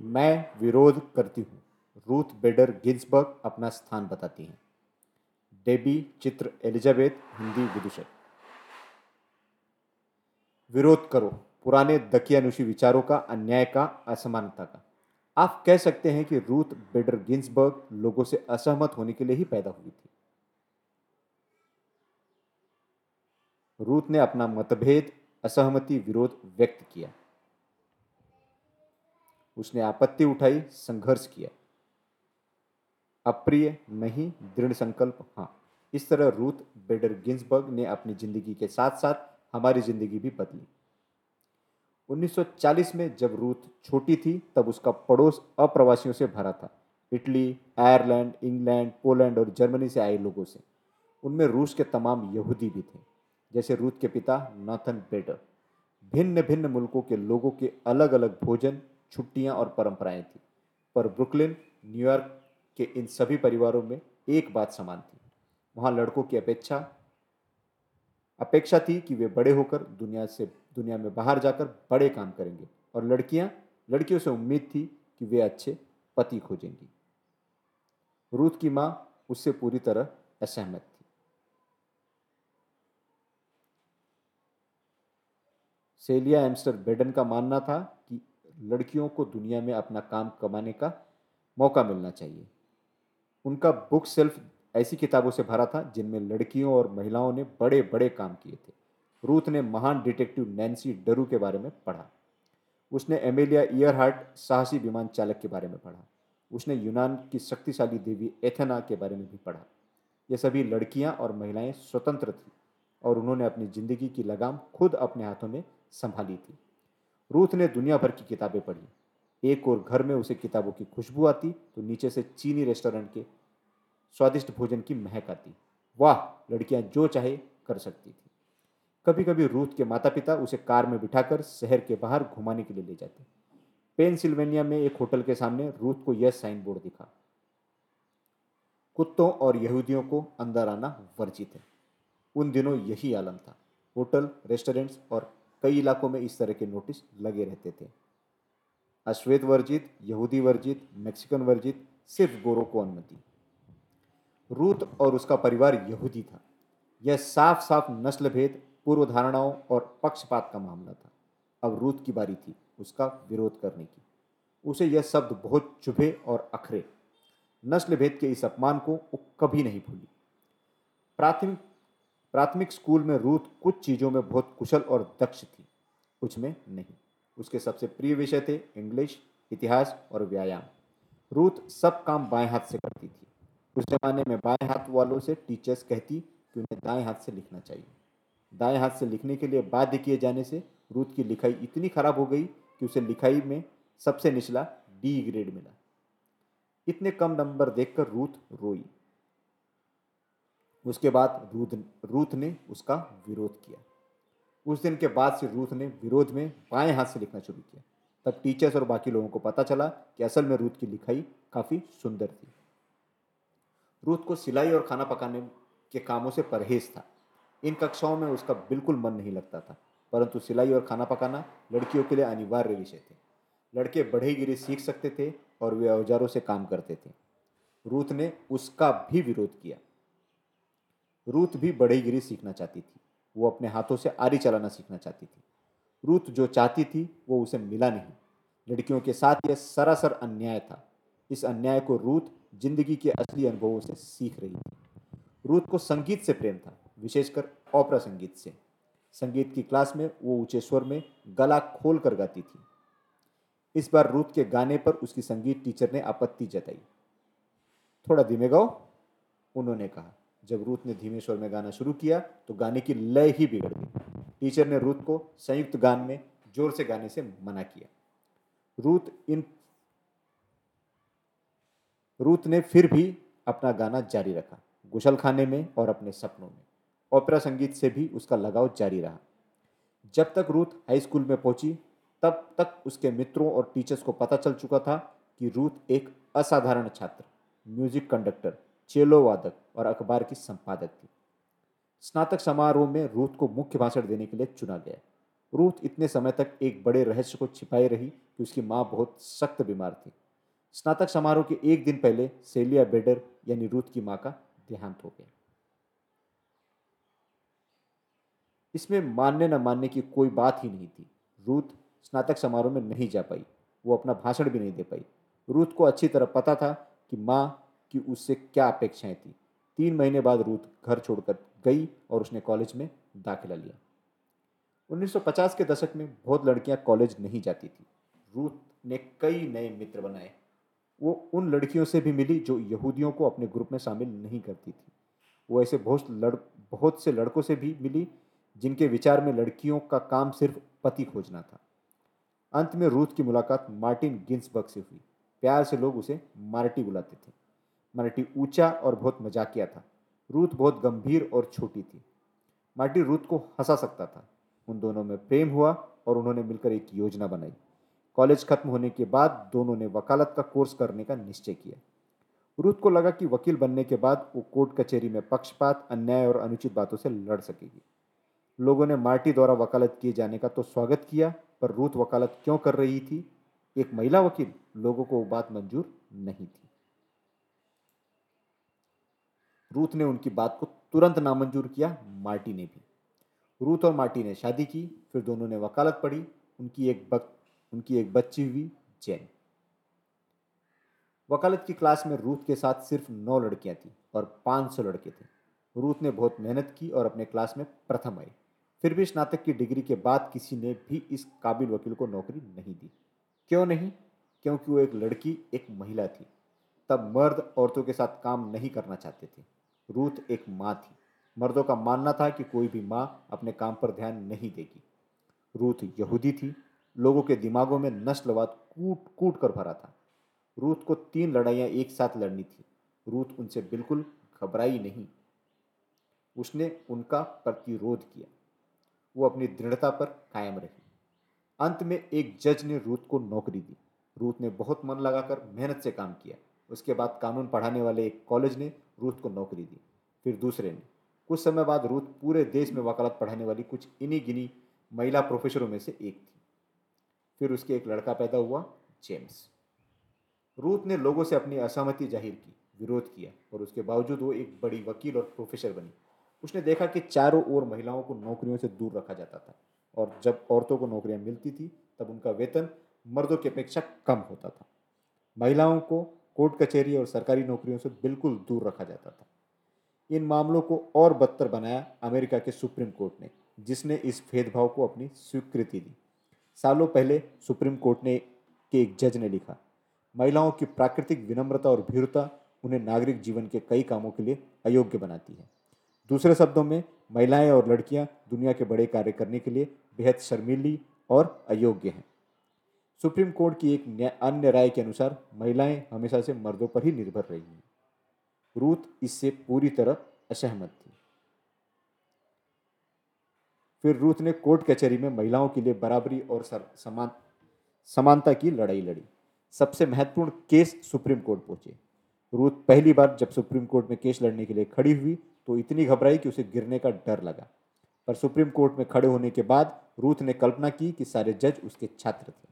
मैं विरोध करती हूँ। रूथ बेडर गिन्सबर्ग अपना स्थान बताती हैं। डेबी चित्र एलिजाबेथ, हिंदी विदूषक। विरोध करो, पुराने दकियानुशी विचारों का, अन्याय का, असमानता का। आप कह सकते हैं कि रूथ बेडर गिन्सबर्ग लोगों से असहमत होने के लिए ही पैदा हुई थी। रूथ ने अपना मतभेद, असहमति, विरोध व्यक्त किया। उसने आपत्ति उठाई, संघर्ष किया। अप्रिय नहीं दृढ़ संकल्प हाँ। इस तरह रूथ बेडर गिंसबर्ग ने अपनी ज़िंदगी के साथ साथ हमारी ज़िंदगी भी बदली। 1940 में जब रूथ छोटी थी, तब उसका पड़ोस अप्रवासियों से भरा था। इटली, आयरलैंड, इंग्लैंड, पोलैंड और जर्मनी से आए लोगों से। उनमें रूस के तमाम यहूदी भी थे, जैसे रूथ के पिता नाथन बेडर। भिन्न भिन्न मुल्कों के लोगों के अलग अलग भोजन छुट्टियाँ और परंपराएँ थी, पर ब्रुकलिन न्यूयॉर्क के इन सभी परिवारों में एक बात समान थी। वहाँ लड़कों की अपेक्षा अपेक्षा थी कि वे बड़े होकर दुनिया से, दुनिया में बाहर जाकर बड़े काम करेंगे और लड़कियाँ, लड़कियों से उम्मीद थी कि वे अच्छे पति खोजेंगी। रूथ की माँ उससे पूरी तरह असहमत थी। सेलिया एम्स्टर बेडन का मानना था कि लड़कियों को दुनिया में अपना काम कमाने का मौका मिलना चाहिए। उनका बुक सेल्फ ऐसी किताबों से भरा था, जिनमें लड़कियों और महिलाओं ने बड़े बड़े काम किए थे। रूथ ने महान डिटेक्टिव नैन्सी डरू के बारे में पढ़ा। उसने एमेलिया ईयरहार्ट साहसी विमान चालक के बारे में पढ़ा। उसने यूनान की शक्तिशाली देवी एथेना के बारे में भी पढ़ा। ये सभी लड़कियाँ और महिलाएँ स्वतंत्र थीं और उन्होंने अपनी ज़िंदगी की लगाम खुद अपने हाथों में संभाली थी। रूथ ने दुनिया भर की किताबें पढ़ी। एक और घर में उसे किताबों की खुशबू आती तो नीचे से चीनी रेस्टोरेंट के स्वादिष्ट भोजन की महक आती। वाह, लड़कियाँ जो चाहे कर सकती थी। कभी कभी रूथ के माता पिता उसे कार में बिठाकर शहर के बाहर घुमाने के लिए ले जाते। पेनसिल्वेनिया में एक होटल के सामने रूथ को यह साइन बोर्ड दिखा। कुत्तों और यहूदियों को अंदर आना वर्जित है। उन दिनों यही आलम था। होटल, रेस्टोरेंट्स और कई इलाकों में इस तरह के नोटिस लगे रहते थे। अश्वेत वर्जित, यहूदी वर्जित, मैक्सिकन वर्जित, सिर्फ़ गोरों को अनुमति। रूथ और उसका परिवार यहूदी था। यह साफ़ साफ़ नस्ल भेद पूर्व धारणाओं और पक्षपात का मामला था। अब रूथ की बारी थी उसका विरोध करने की। उसे यह शब्द बहुत चुभे और अखरे। नस्ल भेद के इस अपमान को वो कभी नहीं भूली। प्राथमिक प्राथमिक स्कूल में रूथ कुछ चीज़ों में बहुत कुशल और दक्ष थी। कुछ में नहीं। उसके सबसे प्रिय विषय थे इंग्लिश, इतिहास और व्यायाम। रूथ सब काम बाएँ हाथ से करती थी। उस जमाने में बाएँ हाथ वालों से टीचर्स कहती कि उन्हें दाएँ हाथ से लिखना चाहिए। दाएँ हाथ से लिखने के लिए बाध्य किए जाने से रूथ की लिखाई इतनी खराब हो गई कि उसे लिखाई में सबसे निचला डी ग्रेड मिला। इतने कम नंबर देखकर रूथ रोई। उसके बाद रूथ रूथ ने उसका विरोध किया। उस दिन के बाद से रूथ ने विरोध में बाएँ हाथ से लिखना शुरू किया। तब टीचर्स और बाकी लोगों को पता चला कि असल में रूथ की लिखाई काफ़ी सुंदर थी। रूथ को सिलाई और खाना पकाने के कामों से परहेज था। इन कक्षाओं में उसका बिल्कुल मन नहीं लगता था, परंतु सिलाई और खाना पकाना लड़कियों के लिए अनिवार्य विषय थे। लड़के बढ़ईगिरी सीख सकते थे और वे औजारों से काम करते थे। रूथ ने उसका भी विरोध किया। रूथ भी बढ़ईगिरी सीखना चाहती थी। वो अपने हाथों से आरी चलाना सीखना चाहती थी। रूथ जो चाहती थी, वो उसे मिला नहीं। लड़कियों के साथ यह सरासर अन्याय था। इस अन्याय को रूथ ज़िंदगी के असली अनुभवों से सीख रही थी। रूथ को संगीत से प्रेम था, विशेषकर ओपरा संगीत से। संगीत की क्लास में वो ऊँचे स्वर में गला खोल कर गाती थी। इस बार रूथ के गाने पर उसकी संगीत टीचर ने आपत्ति जताई। थोड़ा धीमे गाओ, उन्होंने कहा। जब रूथ ने धीमे स्वर में गाना शुरू किया तो गाने की लय ही बिगड़ गई। टीचर ने रूथ को संयुक्त गान में ज़ोर से गाने से मना किया। रूथ इन रूथ ने फिर भी अपना गाना जारी रखा गुशल खाने में और अपने सपनों में। ओपेरा संगीत से भी उसका लगाव जारी रहा। जब तक रूथ हाई स्कूल में पहुँची, तब तक उसके मित्रों और टीचर्स को पता चल चुका था कि रूथ एक असाधारण छात्र, म्यूज़िक कंडक्टर चेलो वादक और अखबार की संपादक थी। स्नातक समारोह में रूथ को मुख्य भाषण देने के लिए चुना गया। रूथ इतने समय तक एक बड़े रहस्य को छिपाए रही कि उसकी माँ बहुत सख्त बीमार थी। स्नातक समारोह के एक दिन पहले सेलिया बेडर यानी रूथ की माँ का देहांत हो गया। इसमें मानने न मानने की कोई बात ही नहीं थी। रूथ स्नातक समारोह में नहीं जा पाई। वो अपना भाषण भी नहीं दे पाई। रूथ को अच्छी तरह पता था कि माँ की उससे क्या अपेक्षाएँ थी। तीन महीने बाद रूथ घर छोड़कर गई और उसने कॉलेज में दाखिला लिया। 1950 के दशक में बहुत लड़कियाँ कॉलेज नहीं जाती थी। रूथ ने कई नए मित्र बनाए। वो उन लड़कियों से भी मिली जो यहूदियों को अपने ग्रुप में शामिल नहीं करती थी। वो ऐसे बहुत लड़, बहुत से लड़कों से भी मिली जिनके विचार में लड़कियों का काम सिर्फ़ पति खोजना था। अंत में रूथ की मुलाकात मार्टिन गिन्सबर्ग से हुई। प्यार से लोग उसे मार्टी बुलाते थे। मार्टी ऊँचा और बहुत मजाकिया था। रूथ बहुत गंभीर और छोटी थी। मार्टी रूथ को हंसा सकता था। उन दोनों में प्रेम हुआ और उन्होंने मिलकर एक योजना बनाई। कॉलेज खत्म होने के बाद दोनों ने वकालत का कोर्स करने का निश्चय किया। रूथ को लगा कि वकील बनने के बाद वो कोर्ट कचहरी में पक्षपात, अन्याय और अनुचित बातों से लड़ सकेगी। लोगों ने मार्टी द्वारा वकालत किए जाने का तो स्वागत किया, पर रूथ वकालत क्यों कर रही थी? एक महिला वकील, लोगों को वो बात मंजूर नहीं थी। रूथ ने उनकी बात को तुरंत नामंजूर किया मार्टी ने भी। रूथ और मार्टी ने शादी की फिर दोनों ने वकालत पढ़ी उनकी एक बक, उनकी एक बच्ची हुई जैन। वकालत की क्लास में रूथ के साथ सिर्फ़ नौ लड़कियाँ थीं और पाँच सौ लड़के थे। रूथ ने बहुत मेहनत की और अपने क्लास में प्रथम आई। फिर भी स्नातक की डिग्री के बाद किसी ने भी इस काबिल वकील को नौकरी नहीं दी। क्यों नहीं? क्योंकि वो एक लड़की एक महिला थी। तब मर्द औरतों के साथ काम नहीं करना चाहते थे। रूथ एक माँ थी। मर्दों का मानना था कि कोई भी माँ अपने काम पर ध्यान नहीं देगी। रूथ यहूदी थी। लोगों के दिमागों में नस्लवाद कूट कूट कर भरा था। रूथ को तीन लड़ाइयाँ एक साथ लड़नी थी। रूथ उनसे बिल्कुल घबराई नहीं। उसने उनका प्रतिरोध किया। वो अपनी दृढ़ता पर कायम रही। अंत में एक जज ने रूथ को नौकरी दी। रूथ ने बहुत मन लगाकर मेहनत से काम किया। उसके बाद कानून पढ़ाने वाले एक कॉलेज ने रूथ को नौकरी दी। फिर दूसरे ने। कुछ समय बाद रूथ पूरे देश में वकालत पढ़ाने वाली कुछ इन्हीं गिनी महिला प्रोफेसरों में से एक थी। फिर उसके एक लड़का पैदा हुआ, जेम्स। रूथ ने लोगों से अपनी असहमति ज़ाहिर की, विरोध किया और उसके बावजूद वो एक बड़ी वकील और प्रोफेसर बनी। उसने देखा कि चारों ओर महिलाओं को नौकरियों से दूर रखा जाता था और जब औरतों को नौकरियाँ मिलती थी, तब उनका वेतन मर्दों की अपेक्षा कम होता था। महिलाओं को कोर्ट कचहरी और सरकारी नौकरियों से बिल्कुल दूर रखा जाता था। इन मामलों को और बदतर बनाया अमेरिका के सुप्रीम कोर्ट ने, जिसने इस भेदभाव को अपनी स्वीकृति दी। सालों पहले सुप्रीम कोर्ट ने के एक जज ने लिखा, महिलाओं की प्राकृतिक विनम्रता और भीरुता उन्हें नागरिक जीवन के कई कामों के लिए अयोग्य बनाती है। दूसरे शब्दों में, महिलाएँ और लड़कियाँ दुनिया के बड़े कार्य करने के लिए बेहद शर्मीली और अयोग्य हैं। सुप्रीम कोर्ट की एक अन्य राय के अनुसार, महिलाएँ हमेशा से मर्दों पर ही निर्भर रही हैं। रूथ इससे पूरी तरह असहमत थी। फिर रूथ ने कोर्ट कचहरी में महिलाओं के लिए बराबरी और समान, समानता की लड़ाई लड़ी। सबसे महत्वपूर्ण केस सुप्रीम कोर्ट पहुँचे। रूथ पहली बार जब सुप्रीम कोर्ट में केस लड़ने के लिए खड़ी हुई तो इतनी घबराई कि उसे गिरने का डर लगा। पर सुप्रीम कोर्ट में खड़े होने के बाद, रूथ ने कल्पना की कि सारे जज उसके छात्र थे।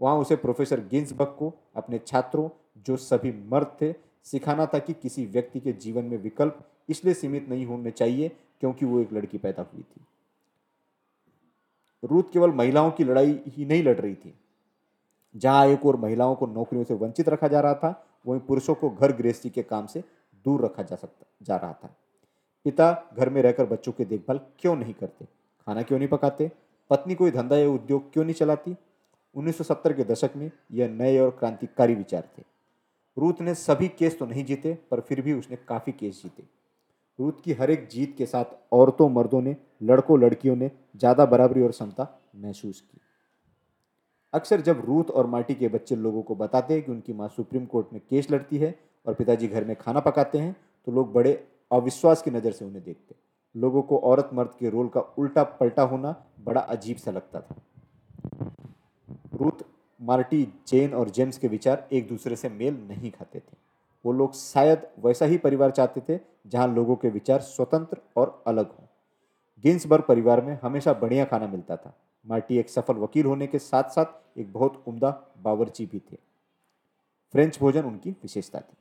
वहाँ उसे प्रोफेसर गिन्सबर्ग को, अपने छात्रों, जो सभी मर्द थे, सिखाना था कि किसी व्यक्ति के जीवन में विकल्प इसलिए सीमित नहीं होने चाहिए क्योंकि वो एक लड़की पैदा हुई थी। रूथ केवल महिलाओं की लड़ाई ही नहीं लड़ रही थी। जहाँ एक और महिलाओं को नौकरियों से वंचित रखा जा रहा था, वहीं पुरुषों को घर गृहस्थी के काम से दूर रखा जा सकता, जा रहा था। पिता घर में रहकर बच्चों की देखभाल क्यों नहीं करते? खाना क्यों नहीं पकाते? पत्नी कोई धंधा या उद्योग क्यों नहीं चलाती? 1970 के दशक में यह नए और क्रांतिकारी विचार थे। रूथ ने सभी केस तो नहीं जीते, पर फिर भी उसने काफ़ी केस जीते। रूथ की हर एक जीत के साथ औरतों मर्दों ने, लड़कों लड़कियों ने ज़्यादा बराबरी और क्षमता महसूस की। अक्सर जब रूथ और मार्टी के बच्चे लोगों को बताते हैं कि उनकी माँ सुप्रीम कोर्ट में केस लड़ती है और पिताजी घर में खाना पकाते हैं तो लोग बड़े अविश्वास की नज़र से उन्हें देखते लोगों को औरत मर्द के रोल का उल्टा पलटा होना बड़ा अजीब सा लगता था। रूथ, मार्टी, जेन और जेम्स के विचार एक दूसरे से मेल नहीं खाते थे। वो लोग शायद वैसा ही परिवार चाहते थे जहाँ लोगों के विचार स्वतंत्र और अलग हों। गिन्सबर्ग परिवार में हमेशा बढ़िया खाना मिलता था। मार्टी एक सफल वकील होने के साथ साथ एक बहुत उम्दा बावर्ची भी थे। फ्रेंच भोजन उनकी विशेषता थी।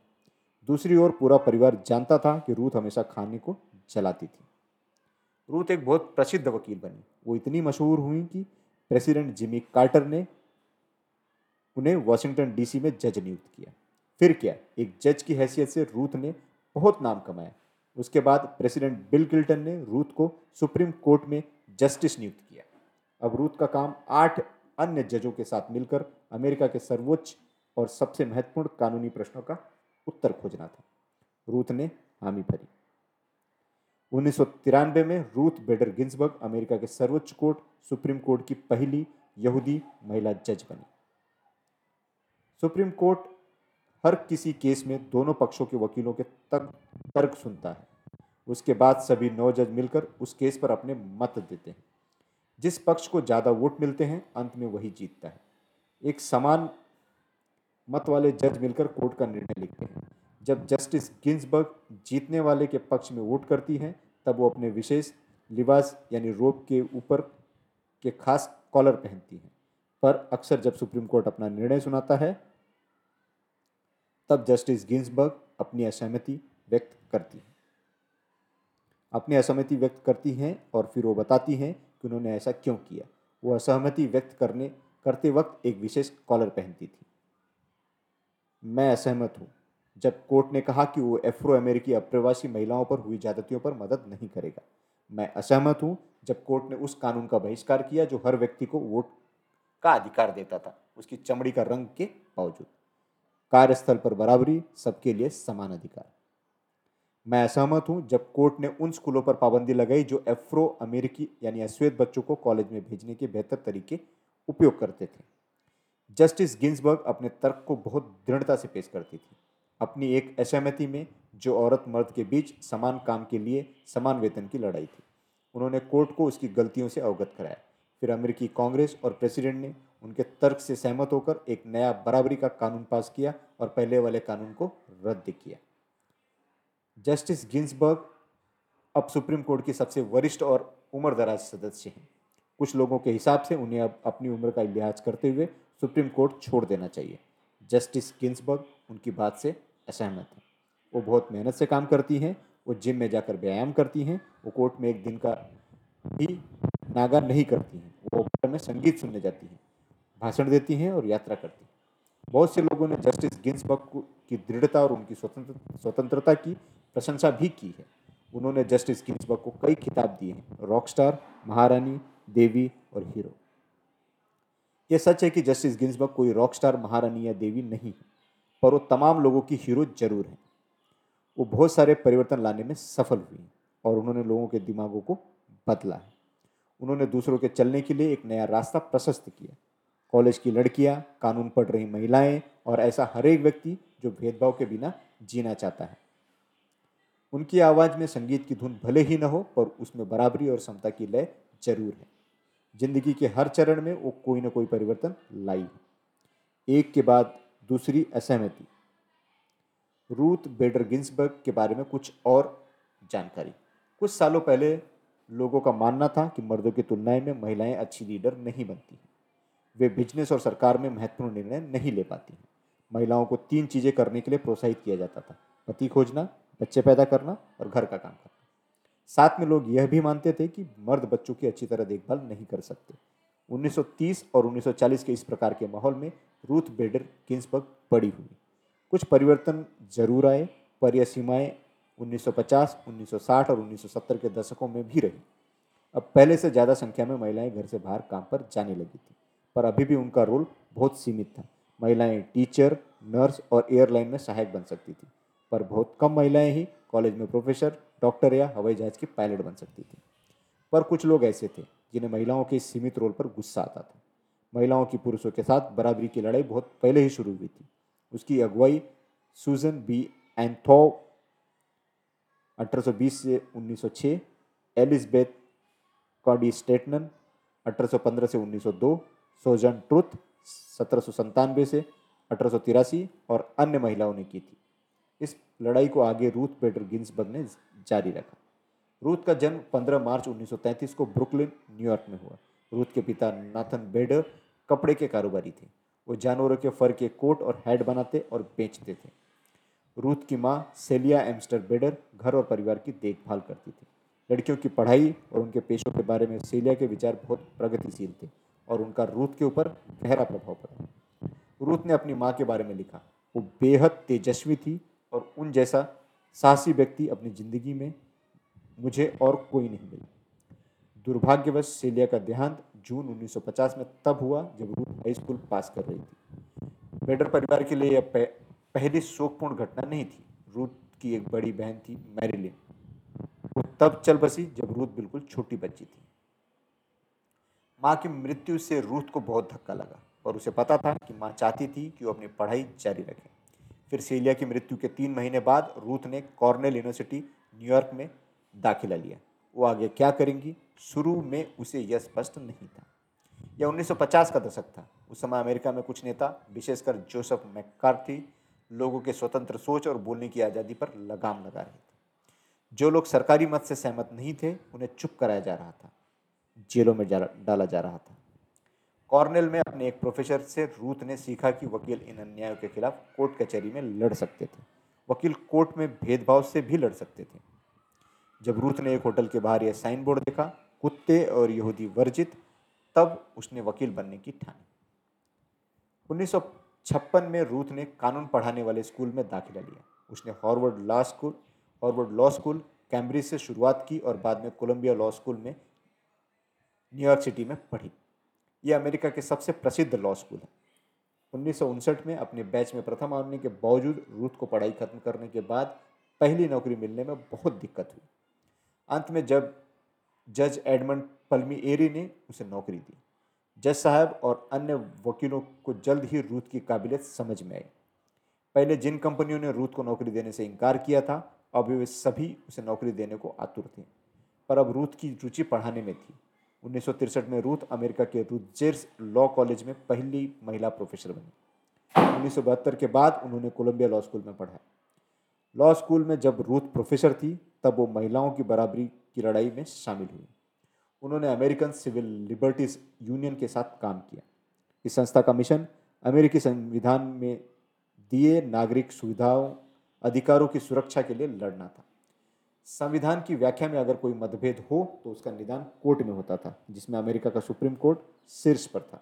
दूसरी ओर पूरा परिवार जानता था कि रूथ हमेशा खाने को जलाती थी। रूथ एक बहुत प्रसिद्ध वकील बनी। वो इतनी मशहूर हुई कि प्रेसिडेंट जिमी कार्टर ने उन्हें वॉशिंगटन डीसी में जज नियुक्त किया। फिर क्या, एक जज की हैसियत से रूथ ने बहुत नाम कमाया उसके बाद प्रेसिडेंट बिल क्लिंटन ने रूथ को सुप्रीम कोर्ट में जस्टिस नियुक्त किया। अब रूथ का काम आठ अन्य जजों के साथ मिलकर अमेरिका के सर्वोच्च और सबसे महत्वपूर्ण कानूनी प्रश्नों का उत्तर खोजना था। रूथ ने हामी भरी। उन्नीस सौ तिरानवे में रूथ बेडर गिंसबर्ग अमेरिका के सर्वोच्च कोर्ट, सुप्रीम कोर्ट की पहली यहूदी महिला जज बनी। सुप्रीम कोर्ट हर किसी केस में दोनों पक्षों के वकीलों के तर्क तर्क सुनता है। उसके बाद सभी नौ जज मिलकर उस केस पर अपने मत देते हैं। जिस पक्ष को ज़्यादा वोट मिलते हैं, अंत में वही जीतता है। एक समान मत वाले जज मिलकर कोर्ट का निर्णय लिखते हैं। जब जस्टिस गिंसबर्ग जीतने वाले के पक्ष में वोट करती हैं, तब वो अपने विशेष लिबास यानी रोप के ऊपर के खास कॉलर पहनती हैं। पर अक्सर जब सुप्रीम कोर्ट अपना निर्णय सुनाता है तब जस्टिस गिंसबर्ग अपनी असहमति व्यक्त करती हैं। अपनी असहमति व्यक्त करती हैं और फिर वो बताती हैं कि उन्होंने ऐसा क्यों किया। वो असहमति व्यक्त करने, करते वक्त एक विशेष कॉलर पहनती थी। मैं असहमत हूँ, जब कोर्ट ने कहा कि वो एफ्रो अमेरिकी अप्रवासी महिलाओं पर हुई ज्यादतियों पर मदद नहीं करेगा। मैं असहमत हूँ, जब कोर्ट ने उस कानून का बहिष्कार किया जो हर व्यक्ति को वोट का अधिकार देता था, उसकी चमड़ी का रंग के बावजूद। कार्यस्थल पर बराबरी, सबके लिए समान अधिकार। मैं असहमत हूँ जब कोर्ट ने उन स्कूलों पर पाबंदी लगाई जो एफ्रो अमेरिकी यानी अश्वेत बच्चों को कॉलेज में भेजने के बेहतर तरीके उपयोग करते थे। जस्टिस गिंसबर्ग अपने तर्क को बहुत दृढ़ता से पेश करती थी। अपनी एक असहमति में जो औरत मर्द के बीच समान काम के लिए समान वेतन की लड़ाई थी। उन्होंने कोर्ट को उसकी गलतियों से अवगत कराया। फिर अमेरिकी कांग्रेस और प्रेसिडेंट ने उनके तर्क से सहमत होकर एक नया बराबरी का कानून पास किया और पहले वाले कानून को रद्द किया। जस्टिस गिंसबर्ग अब सुप्रीम कोर्ट की सबसे वरिष्ठ और उम्र दराज सदस्य हैं। कुछ लोगों के हिसाब से उन्हें अब अपनी उम्र का लिहाज करते हुए सुप्रीम कोर्ट छोड़ देना चाहिए। जस्टिस गिंसबर्ग उनकी बात से असहमत हैं। वो बहुत मेहनत से काम करती हैं, वो जिम में जाकर व्यायाम करती हैं, वो कोर्ट में एक दिन का भी नागा नहीं करती हैं, वो में संगीत सुनने जाती हैं। भाषण देती हैं और यात्रा करती हैं। बहुत से लोगों ने जस्टिस गिंसबर्ग की दृढ़ता और उनकी स्वतंत्र स्वतंत्रता की प्रशंसा भी की है। उन्होंने जस्टिस गिंसबर्ग को कई खिताब दिए हैं। रॉकस्टार, महारानी, देवी और हीरो। यह सच है कि जस्टिस गिंसबर्ग कोई रॉकस्टार, महारानी या देवी नहीं है, पर वो तमाम लोगों की हीरो ज़रूर हैं। वो बहुत सारे परिवर्तन लाने में सफल हुई और उन्होंने लोगों के दिमागों को बदला है। उन्होंने दूसरों के चलने के लिए एक नया रास्ता प्रशस्त किया कॉलेज की लड़कियाँ, कानून पढ़ रही महिलाएँ और ऐसा हर एक व्यक्ति जो भेदभाव के बिना जीना चाहता है। उनकी आवाज़ में संगीत की धुन भले ही न हो, पर उसमें बराबरी और समता की लय ज़रूर है। ज़िंदगी के हर चरण में वो कोई ना कोई परिवर्तन लाई है। एक के बाद दूसरी असहमति। रूथ बेडर गिंसबर्ग के बारे में कुछ और जानकारी। कुछ सालों पहले लोगों का मानना था कि मर्दों की तुलनाएँ में महिलाएँ अच्छी लीडर नहीं बनती हैं। वे बिज़नेस और सरकार में महत्वपूर्ण निर्णय नहीं ले पाती हैं। महिलाओं को तीन चीज़ें करने के लिए प्रोत्साहित किया जाता था पति खोजना बच्चे पैदा करना और घर का काम करना। साथ में लोग यह भी मानते थे कि मर्द बच्चों की अच्छी तरह देखभाल नहीं कर सकते। 1930 और 1940 के इस प्रकार के माहौल में रूथ बेडर किन्सबर्ग बड़ी हुई। कुछ परिवर्तन ज़रूर आए पर यह सीमाएँ 1950, 1960 और 1970 के दशकों में भी रही। अब पहले से ज़्यादा संख्या में महिलाएँ घर से बाहर काम पर जाने लगी थी। पर अभी भी उनका रोल बहुत सीमित था। महिलाएँ टीचर, नर्स और एयरलाइन में सहायक बन सकती थी, पर बहुत कम महिलाएँ ही कॉलेज में प्रोफेसर, डॉक्टर या हवाई जहाज़ की पायलट बन सकती थी। पर कुछ लोग ऐसे थे, जिन्हें महिलाओं के सीमित रोल पर गुस्सा आता था। महिलाओं की पुरुषों के साथ बराबरी की लड़ाई बहुत पहले ही शुरू हुई थी। उसकी अगुवाई सुजन बी. एंथो 1820 से 1906 एलिजबेथ कॉडी स्टेटनन 1815 से 1902 सोजन ट्रुथ सत्रह से अठारह सौ तिरासी और अन्य महिलाओं ने की थी। इस लड़ाई को आगे रूथ पेटर गिन्सबर्ग ने जारी रखा। रूथ का जन्म 15 मार्च 1933 को ब्रुकलिन, न्यूयॉर्क में हुआ। रूथ के पिता नाथन बेडर कपड़े के कारोबारी थे। वो जानवरों के फर के कोट और हैड बनाते और बेचते थे। रूथ की माँ सेलिया एमस्टर बेडर घर और परिवार की देखभाल करती थी। लड़कियों की पढ़ाई और उनके पेशों के बारे में सेलिया के विचार बहुत प्रगतिशील थे। और उनका रूथ के ऊपर गहरा प्रभाव पड़ा। रूथ ने अपनी माँ के बारे में लिखा, वो बेहद तेजस्वी थी और उन जैसा साहसी व्यक्ति अपनी ज़िंदगी में मुझे और कोई नहीं मिला। दुर्भाग्यवश सेलिया का देहांत जून 1950 में तब हुआ जब रूथ हाई स्कूल पास कर रही थी। बेडर परिवार के लिए यह पहली शोकपूर्ण घटना नहीं थी। रूथ की एक बड़ी बहन थी मैरिलिन। वो तब चल बसी जब रूथ बिल्कुल छोटी बच्ची थी। माँ की मृत्यु से रूथ को बहुत धक्का लगा और उसे पता था कि माँ चाहती थी कि वो अपनी पढ़ाई जारी रखे। फिर सेलिया की मृत्यु के तीन महीने बाद रूथ ने कॉर्नेल यूनिवर्सिटी न्यूयॉर्क में दाखिला लिया। वो आगे क्या करेंगी? शुरू में उसे यह स्पष्ट नहीं था। यह 1950 का दशक था। उस समय अमेरिका में कुछ नेता, विशेषकर जोसेफ मैकार्थी लोगों के स्वतंत्र सोच और बोलने की आज़ादी पर लगाम लगा रहे थे। जो लोग सरकारी मत से सहमत नहीं थे, उन्हें चुप कराया जा रहा था। जेलों में जा डाला जा रहा था। कॉर्नेल में अपने एक प्रोफेसर से रूथ ने सीखा कि वकील इन अन्यायों के खिलाफ कोर्ट कचहरी में लड़ सकते थे। वकील कोर्ट में भेदभाव से भी लड़ सकते थे। जब रूथ ने एक होटल के बाहर यह साइन बोर्ड देखा, कुत्ते और यहूदी वर्जित, तब उसने वकील बनने की ठानी। उन्नीस सौ छप्पन में रूथ ने कानून पढ़ाने वाले स्कूल में दाखिला लिया। उसने Harvard Law School, Harvard Law School, Cambridge से शुरुआत की और बाद में कोलंबिया लॉ स्कूल में न्यूयॉर्क सिटी में पढ़ी। यह अमेरिका के सबसे प्रसिद्ध लॉ स्कूल है। उन्नीस सौ उनसठ में अपने बैच में प्रथम आने के बावजूद रूथ को पढ़ाई खत्म करने के बाद पहली नौकरी मिलने में बहुत दिक्कत हुई। अंत में जब जज एडमंड पलमी एरी ने उसे नौकरी दी। जज साहब और अन्य वकीलों को जल्द ही रूथ की काबिलियत समझ में आई। पहले जिन कंपनियों ने रूथ को नौकरी देने से इनकार किया था, अब वे सभी उसे नौकरी देने को आतुर थे। पर अब रूथ की रुचि पढ़ाने में थी। उन्नीस में रूथ अमेरिका के रूजेर्स लॉ कॉलेज में पहली महिला प्रोफेसर बनी। उन्नीस सौ बहत्तर के बाद उन्होंने कोलंबिया लॉ स्कूल में पढ़ा लॉ स्कूल में जब रूथ प्रोफेसर थी, तब वो महिलाओं की बराबरी की लड़ाई में शामिल हुई। उन्होंने अमेरिकन सिविल लिबर्टीज यूनियन के साथ काम किया। इस संस्था का मिशन अमेरिकी संविधान में दिए नागरिक सुविधाओं, अधिकारों की सुरक्षा के लिए लड़ना था। संविधान की व्याख्या में अगर कोई मतभेद हो तो उसका निदान कोर्ट में होता था, जिसमें अमेरिका का सुप्रीम कोर्ट शीर्ष पर था।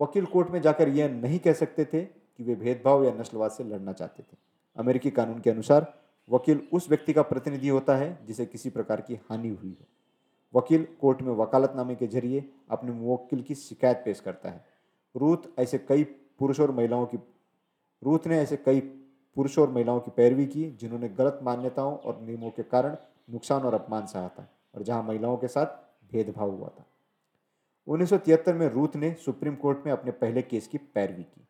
वकील कोर्ट में जाकर यह नहीं कह सकते थे कि वे भेदभाव या नस्लवाद से लड़ना चाहते थे। अमेरिकी कानून के अनुसार, वकील उस व्यक्ति का प्रतिनिधि होता है, जिसे किसी प्रकार की हानि हुई हो। वकील कोर्ट में वकालतनामे के ज़रिए अपने मुवक्किल की शिकायत पेश करता है। रूथ ऐसे कई पुरुषों और महिलाओं की, रूथ ने ऐसे कई पुरुषों और महिलाओं की पैरवी की, जिन्होंने गलत मान्यताओं और नियमों के कारण नुकसान और अपमान सहा था और जहाँ महिलाओं के साथ भेदभाव हुआ था। उन्नीस सौ तिहत्तर में रूथ ने सुप्रीम कोर्ट में अपने पहले केस की पैरवी की।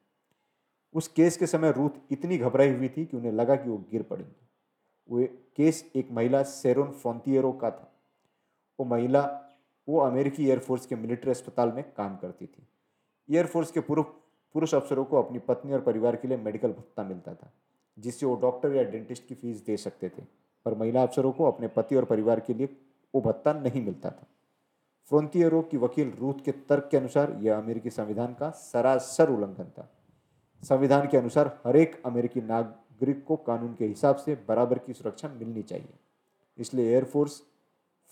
उस केस के समय रूथ इतनी घबराई हुई थी कि उन्हें लगा कि वो गिर पड़ेंगी। वो केस एक महिला सेरोन फ्रॉन्तियरो का था। वो महिला, वो अमेरिकी एयरफोर्स के मिलिट्री अस्पताल में काम करती थी। एयरफोर्स के पूर्व, पुरुष अफसरों को अपनी पत्नी और परिवार के लिए मेडिकल भत्ता मिलता था। जिससे वो डॉक्टर या डेंटिस्ट की फ़ीस दे सकते थे, पर महिला अफसरों को अपने पति और परिवार के लिए वो भत्ता नहीं मिलता था। फ्रोंतियरो की वकील रूथ के तर्क के अनुसार यह अमेरिकी संविधान का सरासर उल्लंघन था। संविधान के अनुसार हर एक अमेरिकी नागरिक को कानून के हिसाब से बराबर की सुरक्षा मिलनी चाहिए। इसलिए एयरफोर्स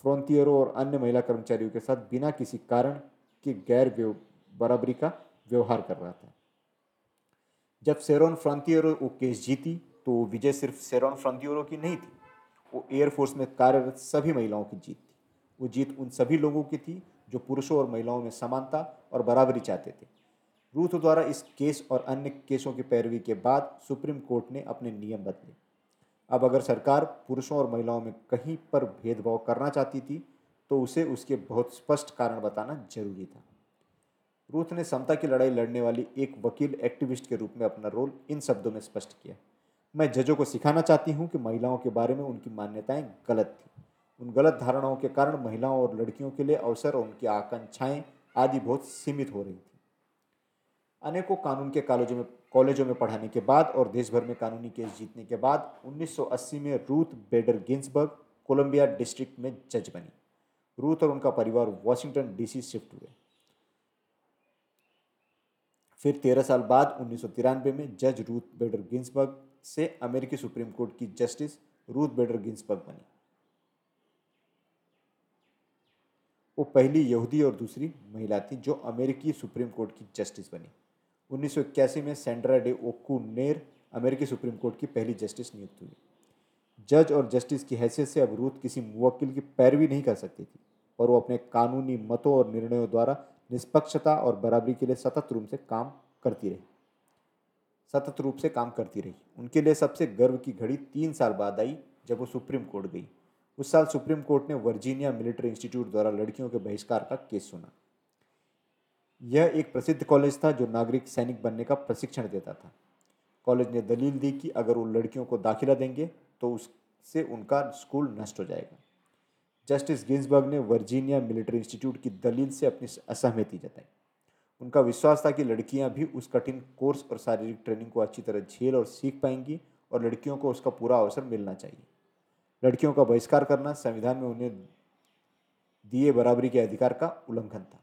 फ्रोंतियरो और अन्य महिला कर्मचारियों के साथ बिना किसी कारण के गैर बराबरी का व्यवहार कर रहा था। जब सेरोन फ्रंटियरो वो केस जीती तो विजय सिर्फ़ सेरोन फ्रंटियरो की नहीं थी, वो एयरफोर्स में कार्यरत सभी महिलाओं की जीत थी। वो जीत उन सभी लोगों की थी जो पुरुषों और महिलाओं में समानता और बराबरी चाहते थे। रूथ द्वारा इस केस और अन्य केसों की पैरवी के बाद सुप्रीम कोर्ट ने अपने नियम बदले। अब अगर सरकार पुरुषों और महिलाओं में कहीं पर भेदभाव करना चाहती थी तो उसे उसके बहुत स्पष्ट कारण बताना ज़रूरी था। रूथ ने समता की लड़ाई लड़ने वाली एक वकील एक्टिविस्ट के रूप में अपना रोल इन शब्दों में स्पष्ट किया। मैं जजों को सिखाना चाहती हूँ कि महिलाओं के बारे में उनकी मान्यताएँ गलत थी। उन गलत धारणाओं के कारण महिलाओं और लड़कियों के लिए अवसर और उनकी आकांक्षाएँ आदि बहुत सीमित हो रही थी। अनेकों कानून के कॉलेजों में कॉलेजों में पढ़ाने के बाद और देश भर में कानूनी केस जीतने के बाद 1980 में Ruth Bader Ginsburg, Columbia District में जज बनी। रूथ और उनका परिवार वॉशिंगटन डीसी शिफ्ट हुए। फिर तेरह साल बाद उन्नीस सौ तिरानवे में जज रूथ बेडर गिंसबर्ग से अमेरिकी सुप्रीम कोर्ट की जस्टिस रूथ बेडर गिंसबर्ग बनी। वो पहली यहूदी और दूसरी महिला थी जो अमेरिकी सुप्रीम कोर्ट की जस्टिस बनी। उन्नीस सौ इक्यासी में सेंड्रा डे ओकू नेर अमेरिकी सुप्रीम कोर्ट की पहली जस्टिस नियुक्त हुई। जज और जस्टिस की हैसियत से अब रूथ किसी मुवक्किल की पैरवी नहीं कर सकती थी और वो अपने कानूनी मतों और निर्णयों द्वारा निष्पक्षता और बराबरी के लिए सतत रूप से काम करती रही। सतत रूप से काम करती रही। उनके लिए सबसे गर्व की घड़ी तीन साल बाद आई जब वो सुप्रीम कोर्ट गई। उस साल सुप्रीम कोर्ट ने वर्जीनिया मिलिट्री इंस्टीट्यूट द्वारा लड़कियों के बहिष्कार का केस सुना। यह एक प्रसिद्ध कॉलेज था जो नागरिक सैनिक बनने का प्रशिक्षण देता था। कॉलेज ने दलील दी कि अगर वो लड़कियों को दाखिला देंगे तो उससे उनका स्कूल नष्ट हो जाएगा। जस्टिस गिंसबर्ग ने वर्जीनिया मिलिट्री इंस्टीट्यूट की दलील से अपनी असहमति जताई। उनका विश्वास था कि लड़कियाँ भी उस कठिन कोर्स और शारीरिक ट्रेनिंग को अच्छी तरह झेल और सीख पाएँगी और लड़कियों को उसका पूरा अवसर मिलना चाहिए। लड़कियों का बहिष्कार करना संविधान में उन्हें दिए बराबरी के अधिकार का उल्लंघन था।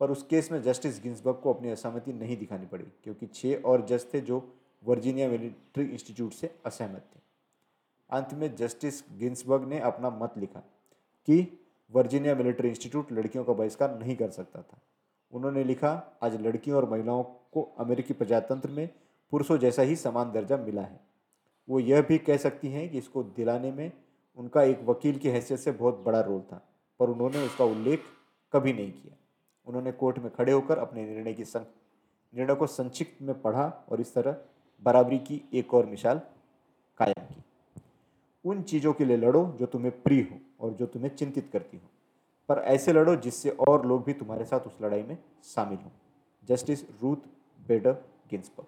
पर उस केस में जस्टिस गिंसबर्ग को अपनी असहमति नहीं दिखानी पड़ी, क्योंकि छः और जज थे जो वर्जीनिया मिलिट्री इंस्टीट्यूट से असहमत थे। अंत में जस्टिस गिन्सबर्ग ने अपना मत लिखा कि वर्जीनिया मिलिट्री इंस्टीट्यूट लड़कियों का बहिष्कार नहीं कर सकता था। उन्होंने लिखा, आज लड़कियों और महिलाओं को अमेरिकी प्रजातंत्र में पुरुषों जैसा ही समान दर्जा मिला है। वो यह भी कह सकती हैं कि इसको दिलाने में उनका एक वकील की हैसियत से बहुत बड़ा रोल था, पर उन्होंने उसका उल्लेख कभी नहीं किया। उन्होंने कोर्ट में खड़े होकर अपने निर्णय की निर्णय को संक्षिप्त में पढ़ा और इस तरह बराबरी की एक और मिसाल उन चीज़ों के लिए लड़ो जो तुम्हें प्रिय हो और जो तुम्हें चिंतित करती हो। पर ऐसे लड़ो जिससे और लोग भी तुम्हारे साथ उस लड़ाई में शामिल हों। Justice Ruth Bader Ginsburg